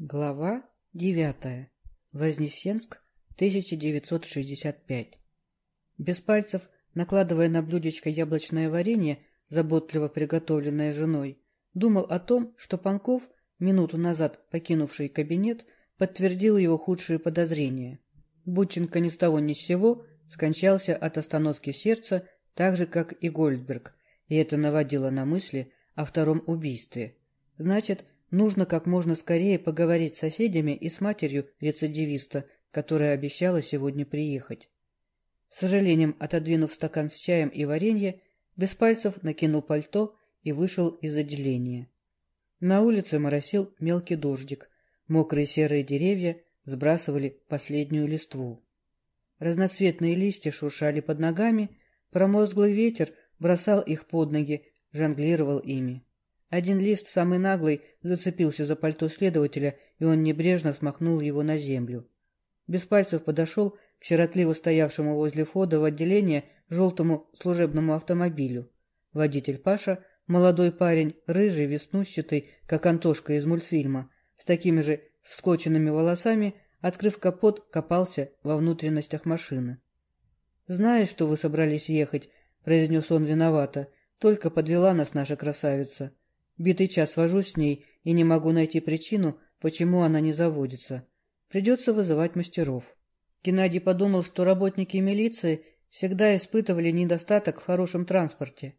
Глава девятая. Вознесенск, 1965. Без пальцев, накладывая на блюдечко яблочное варенье, заботливо приготовленное женой, думал о том, что Панков, минуту назад покинувший кабинет, подтвердил его худшие подозрения. Бутченко ни с того ни с сего скончался от остановки сердца, так же, как и Гольдберг, и это наводило на мысли о втором убийстве. Значит, Нужно как можно скорее поговорить с соседями и с матерью рецидивиста, которая обещала сегодня приехать. С сожалением отодвинув стакан с чаем и варенье, без пальцев накинул пальто и вышел из отделения. На улице моросил мелкий дождик, мокрые серые деревья сбрасывали последнюю листву. Разноцветные листья шуршали под ногами, промозглый ветер бросал их под ноги, жонглировал ими. Один лист, самый наглый, зацепился за пальто следователя, и он небрежно смахнул его на землю. Без пальцев подошел к сиротливо стоявшему возле входа в отделение желтому служебному автомобилю. Водитель Паша, молодой парень, рыжий, веснущатый, как Антошка из мультфильма, с такими же вскоченными волосами, открыв капот, копался во внутренностях машины. «Знаешь, что вы собрались ехать?» — произнес он виновато. «Только подвела нас наша красавица». Битый час вожусь с ней и не могу найти причину, почему она не заводится. Придется вызывать мастеров. Геннадий подумал, что работники милиции всегда испытывали недостаток в хорошем транспорте.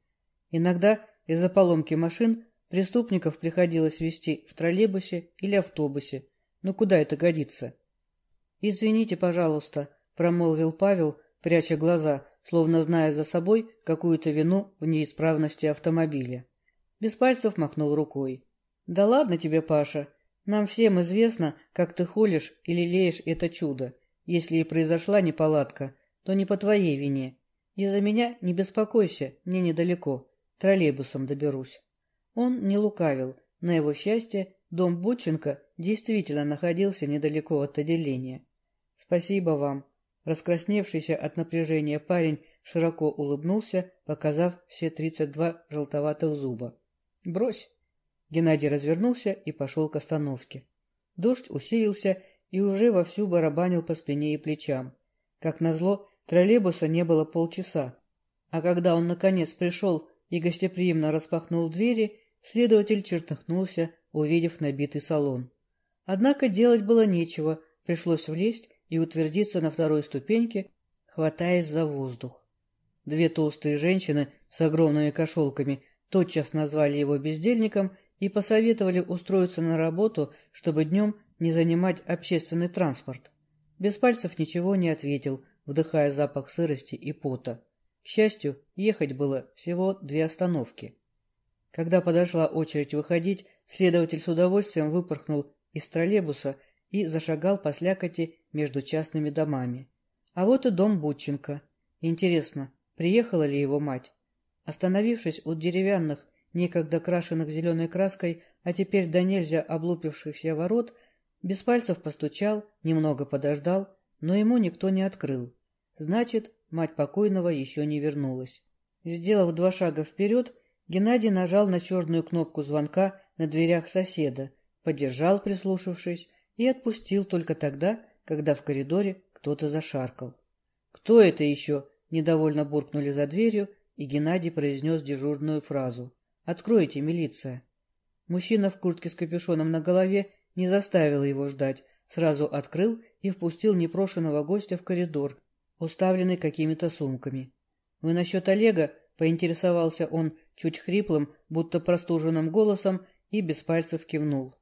Иногда из-за поломки машин преступников приходилось везти в троллейбусе или автобусе. Но куда это годится? «Извините, пожалуйста», — промолвил Павел, пряча глаза, словно зная за собой какую-то вину в неисправности автомобиля. Без пальцев махнул рукой. «Да ладно тебе, Паша. Нам всем известно, как ты холишь и лелеешь это чудо. Если и произошла неполадка, то не по твоей вине. Из-за меня не беспокойся, мне недалеко. Троллейбусом доберусь». Он не лукавил. На его счастье, дом Бутченко действительно находился недалеко от отделения. «Спасибо вам». Раскрасневшийся от напряжения парень широко улыбнулся, показав все тридцать два желтоватых зуба. Брось. Геннадий развернулся и пошел к остановке. Дождь усилился и уже вовсю барабанил по спине и плечам. Как назло, троллейбуса не было полчаса. А когда он наконец пришел и гостеприимно распахнул двери, следователь чертыхнулся, увидев набитый салон. Однако делать было нечего, пришлось влезть и утвердиться на второй ступеньке, хватаясь за воздух. Две толстые женщины с огромными кошелками тотчас назвали его бездельником и посоветовали устроиться на работу, чтобы днем не занимать общественный транспорт. Без пальцев ничего не ответил, вдыхая запах сырости и пота. К счастью, ехать было всего две остановки. Когда подошла очередь выходить, следователь с удовольствием выпорхнул из троллейбуса и зашагал по слякоти между частными домами. А вот и дом Бутченко. Интересно, приехала ли его мать? Остановившись у деревянных, некогда крашенных зеленой краской, а теперь до нельзя облупившихся ворот, без пальцев постучал, немного подождал, но ему никто не открыл. Значит, мать покойного еще не вернулась. Сделав два шага вперед, Геннадий нажал на черную кнопку звонка на дверях соседа, подержал, прислушавшись, и отпустил только тогда, когда в коридоре кто-то зашаркал. «Кто это еще?» — недовольно буркнули за дверью, и Геннадий произнес дежурную фразу. «Откройте, милиция!» Мужчина в куртке с капюшоном на голове не заставил его ждать, сразу открыл и впустил непрошенного гостя в коридор, уставленный какими-то сумками. «Вы насчет Олега?» — поинтересовался он чуть хриплым, будто простуженным голосом, и без пальцев кивнул.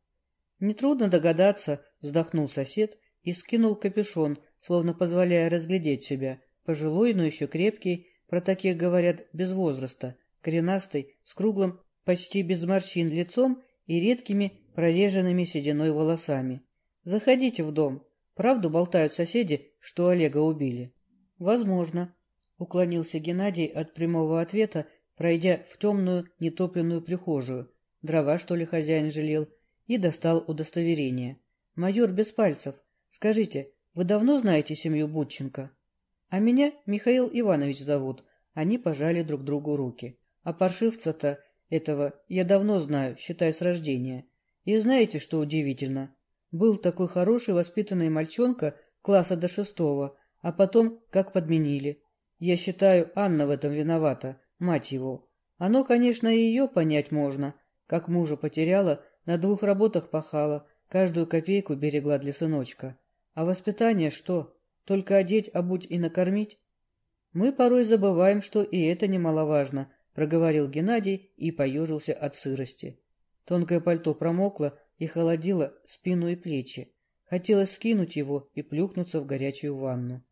«Нетрудно догадаться», — вздохнул сосед и скинул капюшон, словно позволяя разглядеть себя, пожилой, но еще крепкий, про таких говорят без возраста, коренастый, с круглым, почти без морщин лицом и редкими прореженными сединой волосами. Заходите в дом. Правду болтают соседи, что Олега убили? Возможно. Уклонился Геннадий от прямого ответа, пройдя в темную нетопленную прихожую. Дрова, что ли, хозяин жалел, и достал удостоверение. Майор без пальцев. Скажите, вы давно знаете семью Будченко? А меня Михаил Иванович зовут. Они пожали друг другу руки. А паршивца-то этого я давно знаю, считай с рождения. И знаете, что удивительно? Был такой хороший воспитанный мальчонка класса до шестого, а потом как подменили. Я считаю, Анна в этом виновата, мать его. Оно, конечно, и ее понять можно. Как мужа потеряла, на двух работах пахала, каждую копейку берегла для сыночка. А воспитание что? Только одеть, обуть и накормить? Мы порой забываем, что и это немаловажно, проговорил Геннадий и поежился от сырости. Тонкое пальто промокло и холодило спину и плечи. Хотелось скинуть его и плюхнуться в горячую ванну.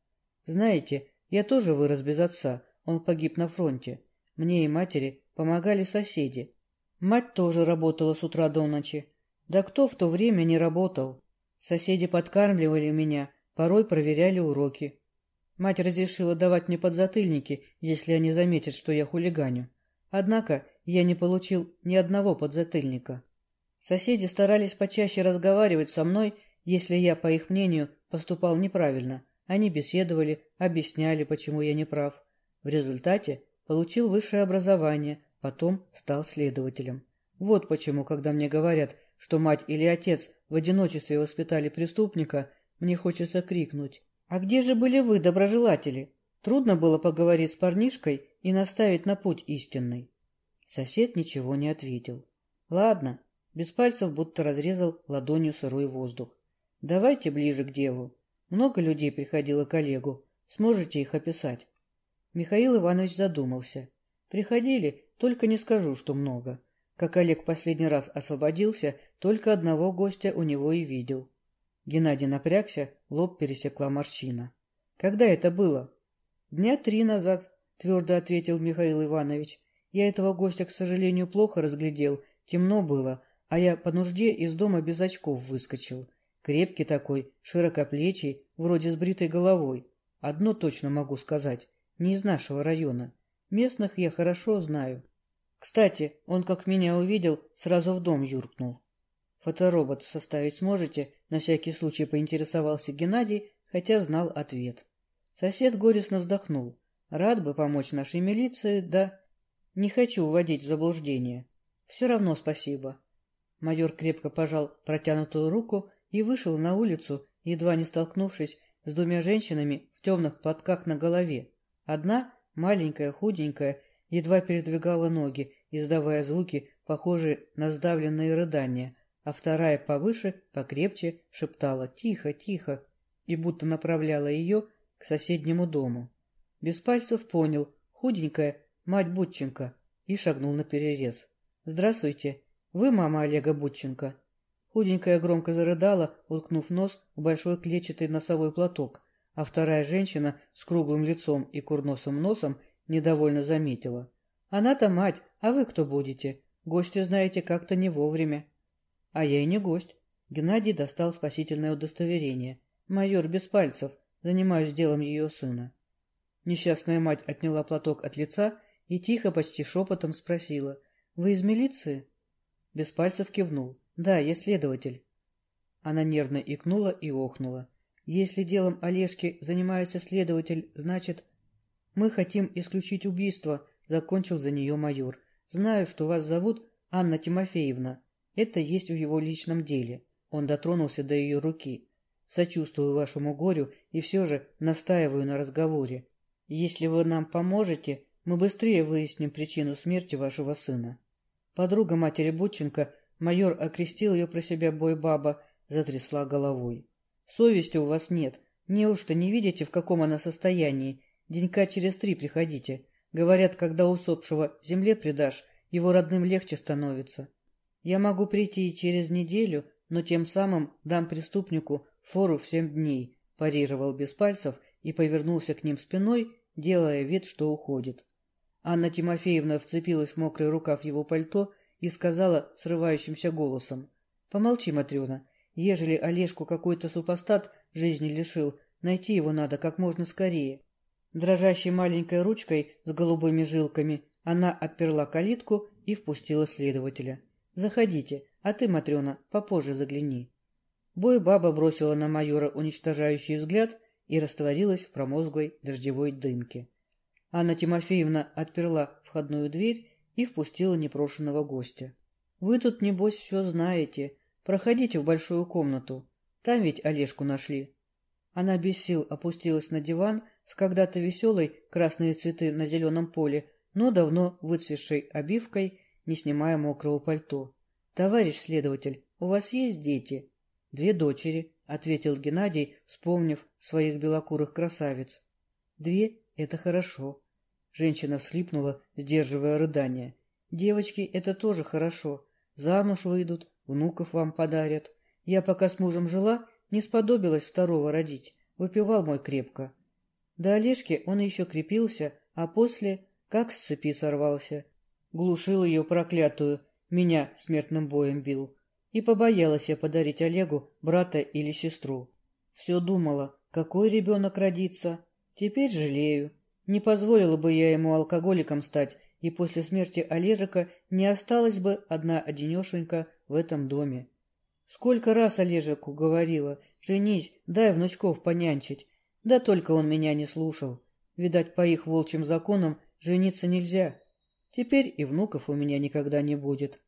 Знаете, я тоже вырос без отца, он погиб на фронте. Мне и матери помогали соседи. Мать тоже работала с утра до ночи. Да кто в то время не работал? Соседи подкармливали меня, порой проверяли уроки. Мать разрешила давать мне подзатыльники, если они заметят, что я хулиганю. Однако я не получил ни одного подзатыльника. Соседи старались почаще разговаривать со мной, если я, по их мнению, поступал неправильно, они беседовали, объясняли, почему я не прав. В результате получил высшее образование, потом стал следователем. Вот почему, когда мне говорят, что мать или отец в одиночестве воспитали преступника, мне хочется крикнуть. «А где же были вы, доброжелатели?» Трудно было поговорить с парнишкой и наставить на путь истинный. Сосед ничего не ответил. «Ладно», без пальцев будто разрезал ладонью сырой воздух. «Давайте ближе к делу. Много людей приходило к Олегу. Сможете их описать? Михаил Иванович задумался. Приходили, только не скажу, что много. Как Олег последний раз освободился, только одного гостя у него и видел. Геннадий напрягся, лоб пересекла морщина. Когда это было? Дня три назад, твердо ответил Михаил Иванович. Я этого гостя, к сожалению, плохо разглядел, темно было, а я по нужде из дома без очков выскочил. Крепкий такой, широкоплечий, вроде с бритой головой. Одно точно могу сказать, не из нашего района. Местных я хорошо знаю. Кстати, он, как меня увидел, сразу в дом юркнул. Фоторобот составить сможете? На всякий случай поинтересовался Геннадий, хотя знал ответ. Сосед горестно вздохнул. Рад бы помочь нашей милиции, да... Не хочу вводить в заблуждение. Все равно спасибо. Майор крепко пожал протянутую руку и вышел на улицу, едва не столкнувшись с двумя женщинами в темных платках на голове. Одна, маленькая, худенькая, едва передвигала ноги, издавая звуки, похожие на сдавленные рыдания, а вторая повыше, покрепче, шептала «Тихо, тихо!» и будто направляла ее к соседнему дому. Без пальцев понял, худенькая, мать Бутченко, и шагнул на перерез. «Здравствуйте, вы мама Олега Бутченко?» Худенькая громко зарыдала, уткнув нос в большой клетчатый носовой платок, а вторая женщина с круглым лицом и курносым носом недовольно заметила. «Она-то мать, а вы кто будете? Гости, знаете, как-то не вовремя». «А я и не гость». Геннадий достал спасительное удостоверение. «Майор без пальцев. Занимаюсь делом ее сына». Несчастная мать отняла платок от лица и тихо, почти шепотом спросила. «Вы из милиции?» Без пальцев кивнул. Да, я следователь. Она нервно икнула и охнула. Если делом Олежки занимается следователь, значит... Мы хотим исключить убийство, закончил за нее майор. Знаю, что вас зовут Анна Тимофеевна. Это есть в его личном деле. Он дотронулся до ее руки. Сочувствую вашему горю и все же настаиваю на разговоре. Если вы нам поможете, мы быстрее выясним причину смерти вашего сына. Подруга матери Бутченко Майор окрестил ее про себя бой-баба, затрясла головой. Совести у вас нет. Неужто не видите, в каком она состоянии? Денька через три приходите. Говорят, когда усопшего земле предашь, его родным легче становится. Я могу прийти и через неделю, но тем самым дам преступнику фору в семь дней, парировал без пальцев и повернулся к ним спиной, делая вид, что уходит. Анна Тимофеевна вцепилась в мокрый рукав его пальто и сказала срывающимся голосом. — Помолчи, Матрена. Ежели Олежку какой-то супостат жизни лишил, найти его надо как можно скорее. Дрожащей маленькой ручкой с голубыми жилками она отперла калитку и впустила следователя. — Заходите, а ты, Матрена, попозже загляни. Бой-баба бросила на майора уничтожающий взгляд и растворилась в промозглой дождевой дымке. Анна Тимофеевна отперла входную дверь и впустила непрошенного гостя. — Вы тут, небось, все знаете. Проходите в большую комнату. Там ведь Олежку нашли. Она без сил опустилась на диван с когда-то веселой красные цветы на зеленом поле, но давно выцветшей обивкой, не снимая мокрого пальто. — Товарищ следователь, у вас есть дети? — Две дочери, — ответил Геннадий, вспомнив своих белокурых красавиц. — Две — это хорошо. Женщина всхлипнула, сдерживая рыдание. — Девочки, это тоже хорошо. Замуж выйдут, внуков вам подарят. Я пока с мужем жила, не сподобилась второго родить. Выпивал мой крепко. До Олежки он еще крепился, а после как с цепи сорвался. Глушил ее проклятую, меня смертным боем бил. И побоялась я подарить Олегу брата или сестру. Все думала, какой ребенок родится. Теперь жалею. Не позволила бы я ему алкоголиком стать, и после смерти Олежика не осталась бы одна одинешенька в этом доме. Сколько раз Олежику говорила, женись, дай внучков понянчить. Да только он меня не слушал. Видать, по их волчьим законам Жениться нельзя. Теперь и внуков у меня никогда не будет.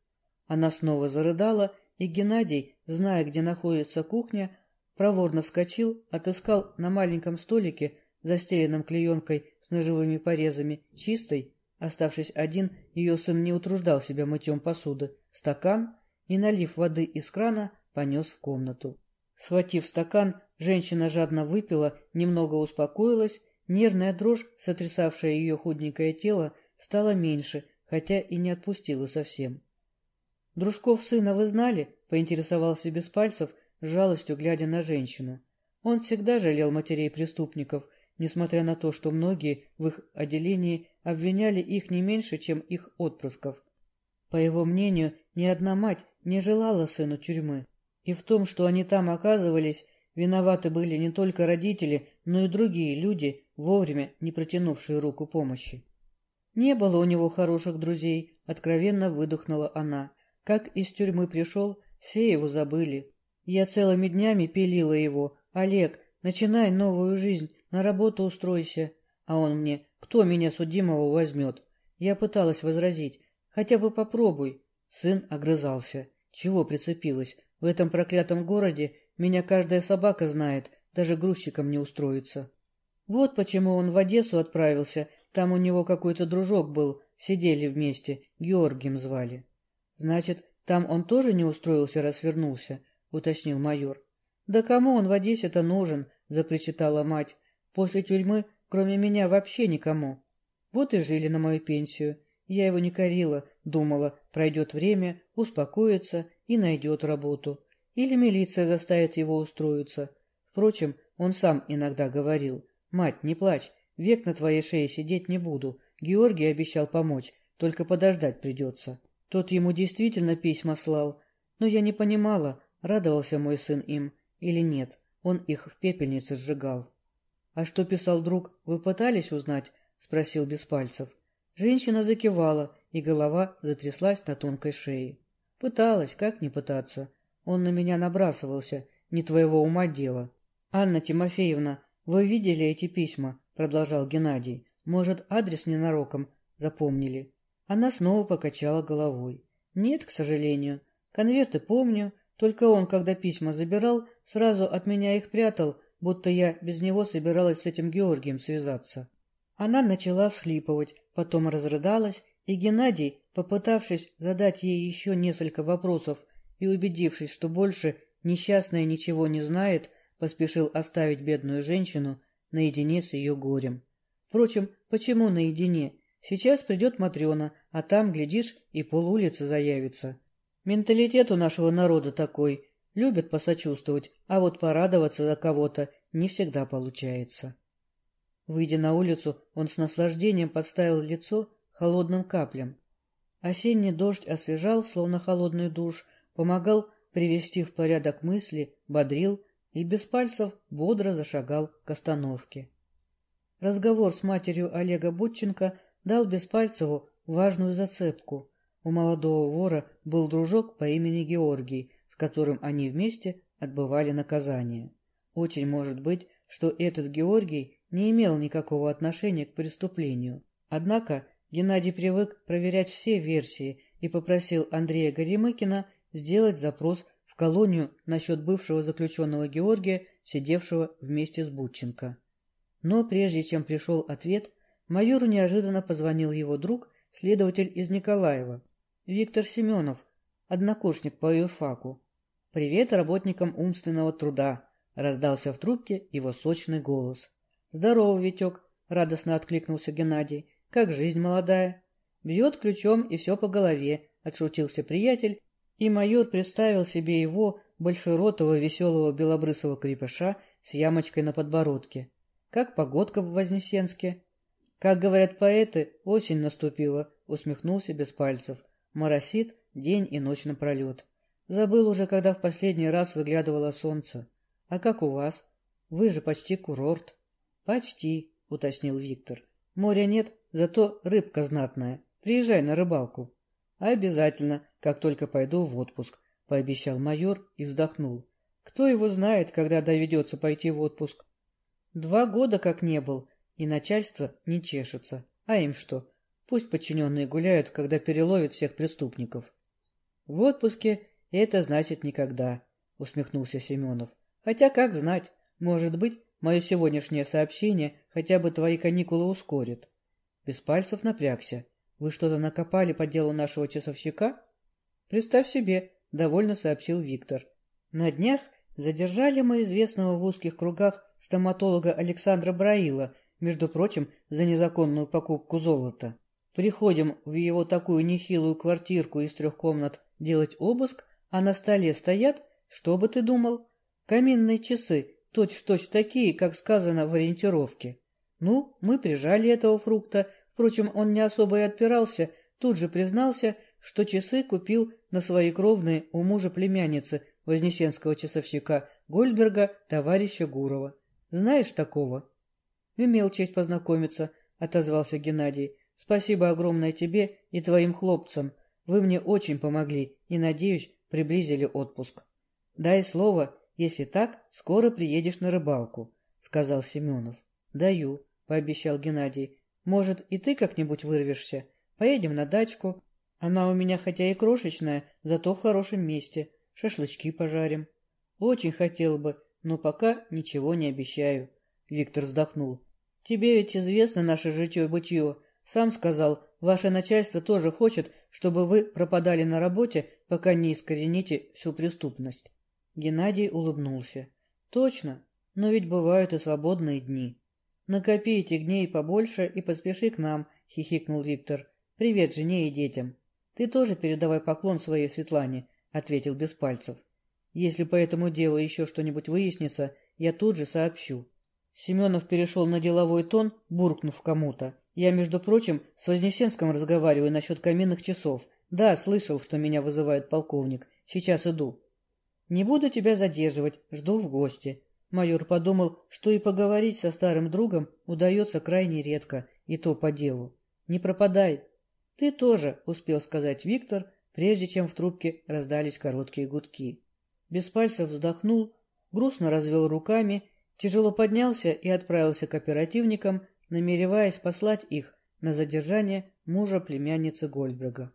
Она снова зарыдала, и Геннадий, зная, где находится кухня, проворно вскочил, отыскал на маленьком столике, застеленном клеенкой с ножевыми порезами, чистой, оставшись один, ее сын не утруждал себя мытьем посуды, стакан и, налив воды из крана, понес в комнату. Схватив стакан, женщина жадно выпила, немного успокоилась Нервная дрожь, сотрясавшая ее худенькое тело, стала меньше, хотя и не отпустила совсем. — Дружков сына вы знали? — поинтересовался без пальцев, с жалостью глядя на женщину. Он всегда жалел матерей преступников, несмотря на то, что многие в их отделении обвиняли их не меньше, чем их отпрысков. По его мнению, ни одна мать не желала сыну тюрьмы. И в том, что они там оказывались, виноваты были не только родители, но и другие люди, вовремя не протянувшие руку помощи. Не было у него хороших друзей, откровенно выдохнула она. Как из тюрьмы пришел, все его забыли. Я целыми днями пилила его. «Олег, начинай новую жизнь, на работу устройся». А он мне, кто меня судимого возьмет? Я пыталась возразить. Хотя бы попробуй. Сын огрызался. Чего прицепилась? В этом проклятом городе меня каждая собака знает, даже грузчиком не устроится. Вот почему он в Одессу отправился, там у него какой-то дружок был, сидели вместе, Георгием звали. — Значит, там он тоже не устроился, раз вернулся, — уточнил майор. — Да кому он в Одессе-то нужен, — запричитала мать. — После тюрьмы, кроме меня, вообще никому. Вот и жили на мою пенсию. Я его не корила, думала, пройдет время, успокоится и найдет работу. Или милиция заставит его устроиться. Впрочем, он сам иногда говорил, «Мать, не плачь, век на твоей шее сидеть не буду. Георгий обещал помочь, только подождать придется». Тот ему действительно письма слал, но я не понимала, радовался мой сын им или нет, он их в пепельнице сжигал. — А что писал друг, вы пытались узнать? — спросил Беспальцев. Женщина закивала, и голова затряслась на тонкой шее. — Пыталась, как не пытаться? Он на меня набрасывался, не твоего ума дело. — Анна Тимофеевна, «Вы видели эти письма?» — продолжал Геннадий. «Может, адрес ненароком запомнили?» Она снова покачала головой. «Нет, к сожалению. Конверты помню, только он, когда письма забирал, сразу от меня их прятал, будто я без него собиралась с этим Георгием связаться». Она начала всхлипывать, потом разрыдалась, и Геннадий, попытавшись задать ей еще несколько вопросов и убедившись, что больше несчастная ничего не знает, поспешил оставить бедную женщину наедине с ее горем. Впрочем, почему наедине? Сейчас придет Матрена, а там, глядишь, и полулицы заявится. Менталитет у нашего народа такой. Любят посочувствовать, а вот порадоваться за кого-то не всегда получается. Выйдя на улицу, он с наслаждением подставил лицо холодным каплям. Осенний дождь освежал, словно холодный душ, помогал привести в порядок мысли, бодрил, и без пальцев бодро зашагал к остановке. Разговор с матерью Олега Бутченко дал Беспальцеву важную зацепку. У молодого вора был дружок по имени Георгий, с которым они вместе отбывали наказание. Очень может быть, что этот Георгий не имел никакого отношения к преступлению. Однако Геннадий привык проверять все версии и попросил Андрея Горемыкина сделать запрос колонию насчет бывшего заключенного Георгия, сидевшего вместе с Бутченко. Но прежде чем пришел ответ, майору неожиданно позвонил его друг, следователь из Николаева, Виктор Семенов, однокурсник по юрфаку. «Привет работникам умственного труда!» — раздался в трубке его сочный голос. «Здорово, Витек!» — радостно откликнулся Геннадий. «Как жизнь молодая?» «Бьет ключом и все по голове», — отшутился приятель, и майор представил себе его, большеротого веселого белобрысого крепыша с ямочкой на подбородке. «Как погодка в Вознесенске?» «Как говорят поэты, осень наступила», — усмехнулся без пальцев. «Моросит день и ночь напролет. Забыл уже, когда в последний раз выглядывало солнце. А как у вас? Вы же почти курорт». «Почти», — уточнил Виктор. «Моря нет, зато рыбка знатная. Приезжай на рыбалку. — Обязательно, как только пойду в отпуск, — пообещал майор и вздохнул. Кто его знает, когда доведется пойти в отпуск? Два года как не был, и начальство не чешется. А им что? Пусть подчиненные гуляют, когда переловят всех преступников. — В отпуске это значит никогда, — усмехнулся Семенов. — Хотя как знать, может быть, мое сегодняшнее сообщение хотя бы твои каникулы ускорит. Без пальцев напрягся. Вы что-то накопали по делу нашего часовщика? Представь себе, довольно сообщил Виктор. На днях задержали мы известного в узких кругах стоматолога Александра Браила, между прочим, за незаконную покупку золота. Приходим в его такую нехилую квартирку из трех комнат делать обыск, а на столе стоят, что бы ты думал, каминные часы, точь-в-точь точь такие, как сказано в ориентировке. Ну, мы прижали этого фрукта, Впрочем, он не особо и отпирался, тут же признался, что часы купил на свои кровные у мужа племянницы вознесенского часовщика Гольдберга, товарища Гурова. Знаешь такого? — Имел честь познакомиться, — отозвался Геннадий. — Спасибо огромное тебе и твоим хлопцам. Вы мне очень помогли и, надеюсь, приблизили отпуск. — Дай слово, если так, скоро приедешь на рыбалку, — сказал Семенов. — Даю, — пообещал Геннадий. Может, и ты как-нибудь вырвешься? Поедем на дачку. Она у меня хотя и крошечная, зато в хорошем месте. Шашлычки пожарим. Очень хотел бы, но пока ничего не обещаю. Виктор вздохнул. Тебе ведь известно наше житье-бытье. Сам сказал, ваше начальство тоже хочет, чтобы вы пропадали на работе, пока не искорените всю преступность. Геннадий улыбнулся. Точно, но ведь бывают и свободные дни. «Накопи этих дней побольше и поспеши к нам», — хихикнул Виктор. «Привет жене и детям». «Ты тоже передавай поклон своей Светлане», — ответил без пальцев. «Если по этому делу еще что-нибудь выяснится, я тут же сообщу». Семенов перешел на деловой тон, буркнув кому-то. «Я, между прочим, с Вознесенском разговариваю насчет каминных часов. Да, слышал, что меня вызывает полковник. Сейчас иду». «Не буду тебя задерживать, жду в гости», Майор подумал, что и поговорить со старым другом удается крайне редко, и то по делу. «Не пропадай!» «Ты тоже», — успел сказать Виктор, прежде чем в трубке раздались короткие гудки. Без пальцев вздохнул, грустно развел руками, тяжело поднялся и отправился к оперативникам, намереваясь послать их на задержание мужа племянницы Гольдберга.